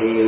see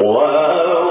وأوحى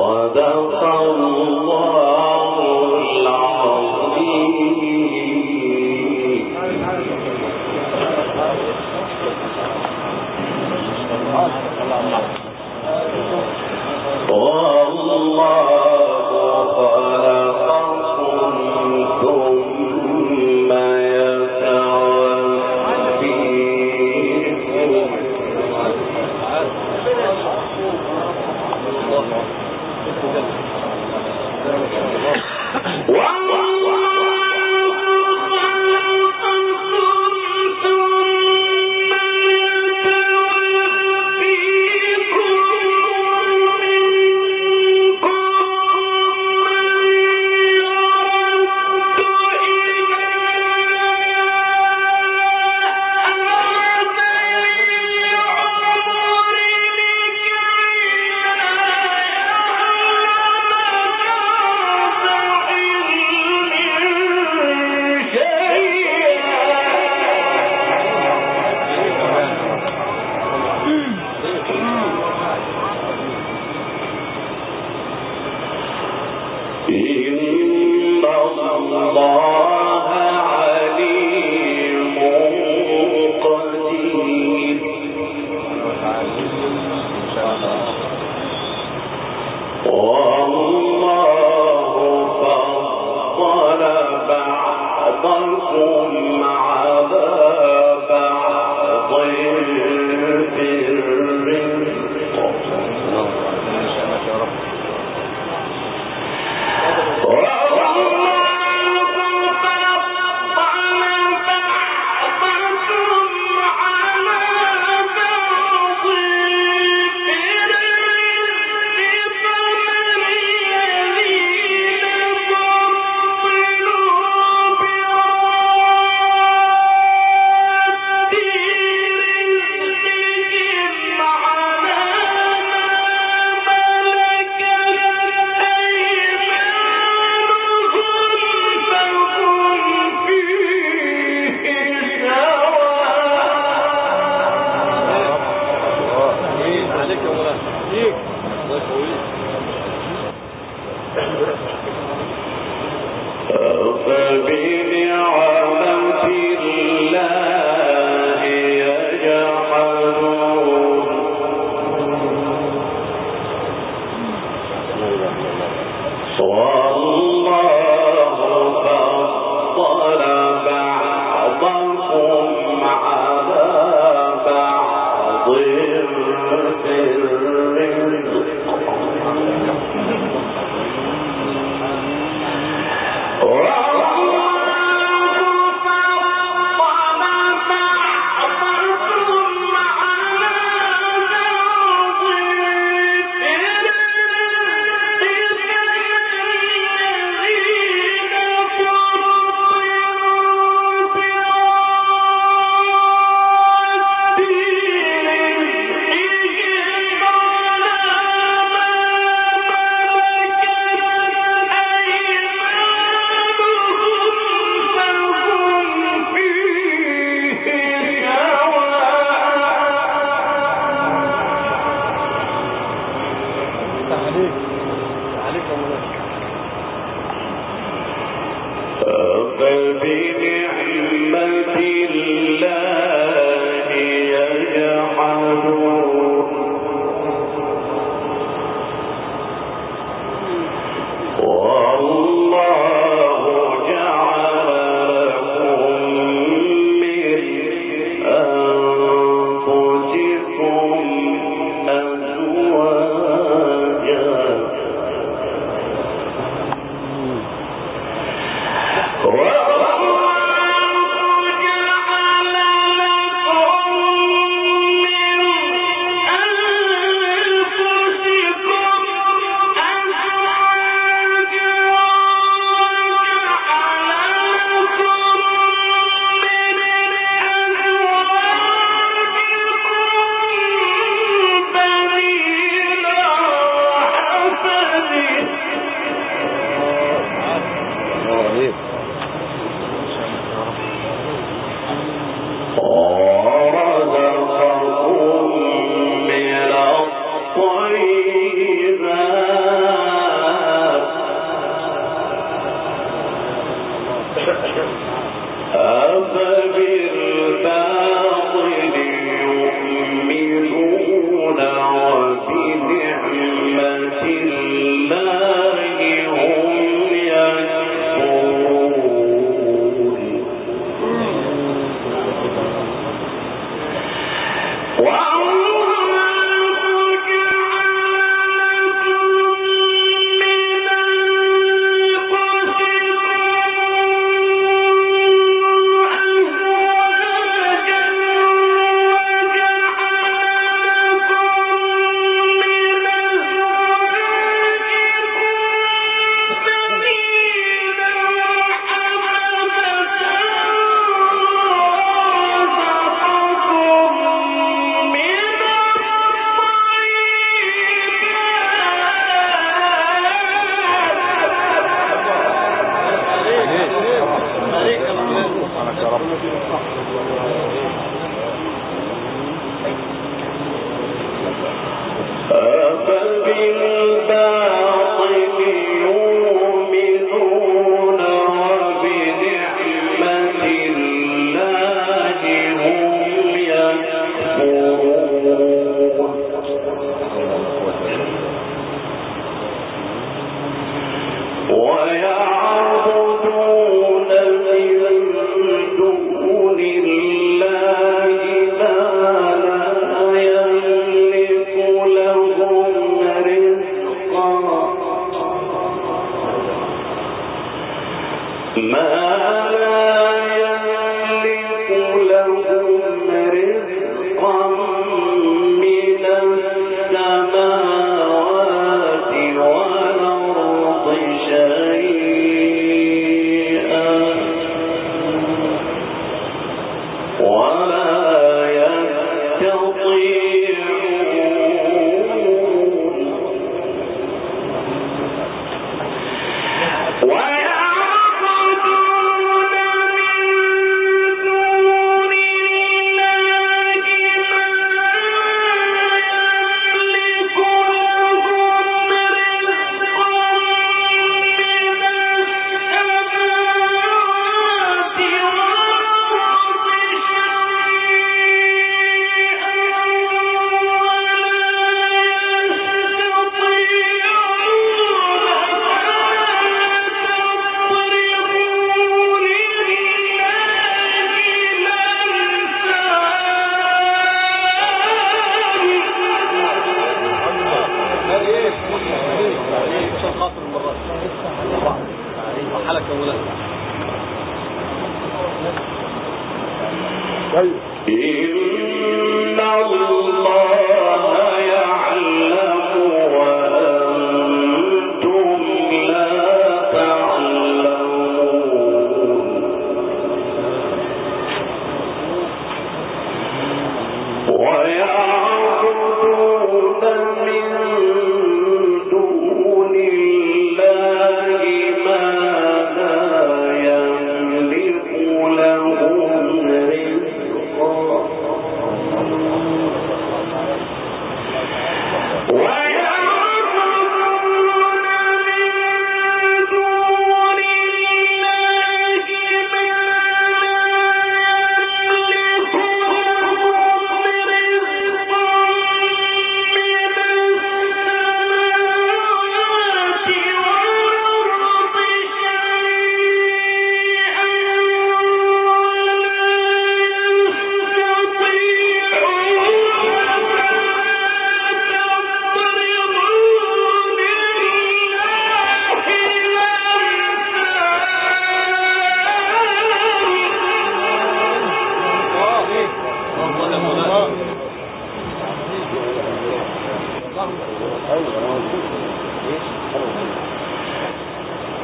صدق الله الله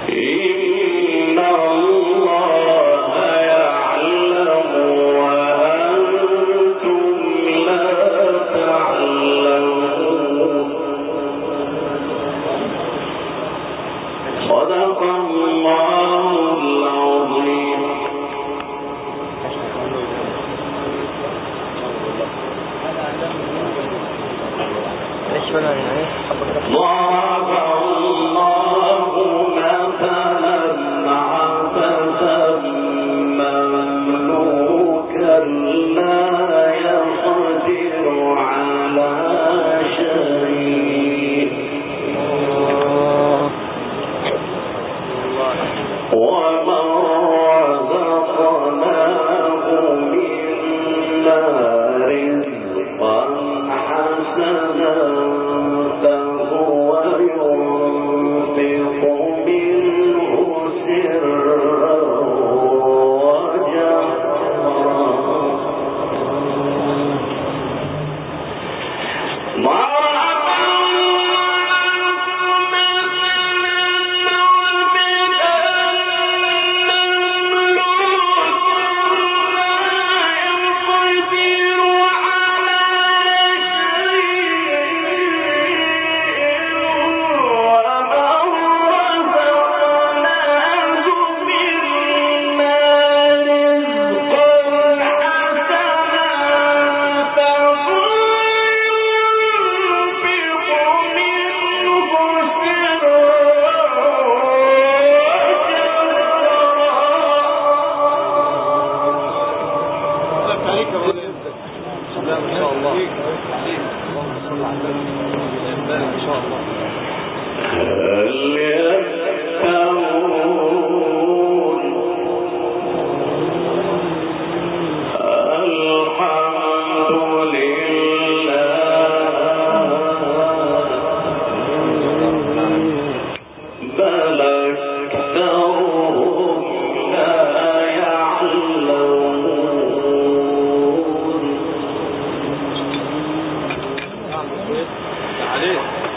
E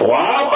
wow.